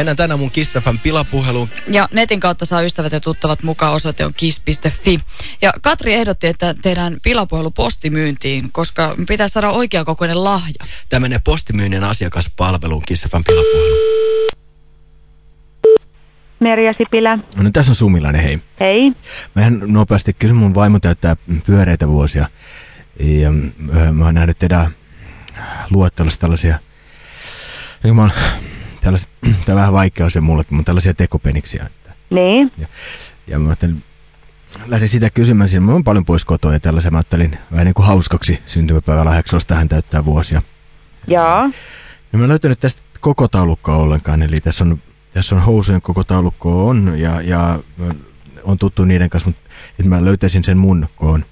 Mennään tänään mun Kissafan pilapuheluun. Ja netin kautta saa ystävät ja tuttavat mukaan. Osoite on kiss.fi. Ja Katri ehdotti, että tehdään pilapuhelu postimyyntiin, koska pitää saada oikeakokoinen lahja. Tämä menee postimyynnin asiakaspalveluun Kissafan pilapuhelu. Merja Sipilä. No nyt tässä on Sumilainen, hei. Hei. Mehän nopeasti kysyn, mun vaimo täyttää pyöreitä vuosia. Ja ö, mä oon nähnyt teidän luettelossa tällaisia, niin mä oon, tällaisia, tää vähän vaikea se mullekin, mutta tällaisia tekopeniksiä. Että, Niin. ja, ja mä ajattelin, lähdin sitä kysymään, siinä mä oon paljon pois kotoa ja tällaisia, mä ajattelin vähän niin kuin hauskaksi syntymäpäivälahjaksi, jos tähän täyttää vuosia. Joo. No mä en löytänyt tästä koko taulukkoa ollenkaan, eli tässä on, tässä on housujen koko taulukko on, ja, ja on tuttu niiden kanssa, mutta että mä löytäisin sen mun koon.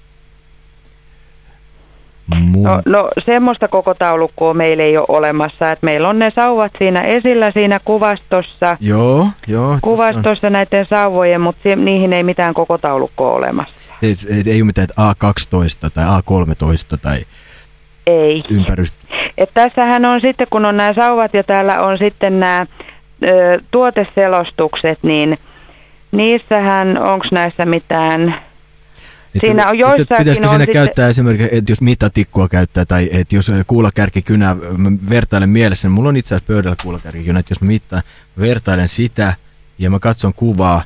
Mun, No, no semmoista koko taulukkoa meillä ei ole olemassa, että meillä on ne sauvat siinä esillä siinä kuvastossa, Joo, joo. tässä on- kuvastossa näiden sauvojen, mutta niihin ei mitään koko taulukkoa olemassa. Ei, ei, ei ole mitään että A12 tai A13 tai Ei. ympärys. Et tässähän on sitten, kun on nämä sauvat ja täällä on sitten nämä ö, tuoteselostukset, niin niissähän, onko näissä mitään, Siinä on joissakin Pitäisikö on siinä sitten- käyttää esimerkiksi, että jos mitatikkua käyttää tai että jos kuulakärkikynä, mä vertailen mielessä, niin mulla on itse asiassa pöydällä kuulakärkikynä, että jos mittaan, vertailen sitä ja mä katson kuvaa,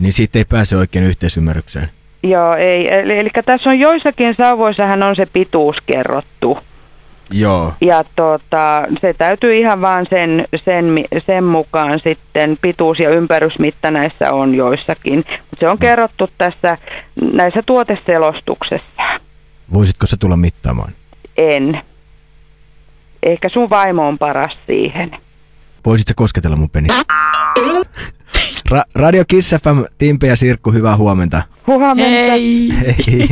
niin siitä ei pääse oikein yhteisymmärrykseen. joo ei, eli, eli tässä on joissakin sauvoissahan on se pituus kerrottu. Joo. Ja tota, se täytyy ihan vaan sen, sen, sen mukaan sitten pituus- ja ympärysmitta näissä on joissakin. Mut se on kerrottu tässä näissä tuoteselostuksessa. Voisitko se tulla mittaamaan? En. Ehkä sun vaimo on paras siihen. Voisitko kosketella mun peni? Ra- Radio Kiss FM, Timpe ja Sirkku, hyvää huomenta. Huomenta. Hei! Hei.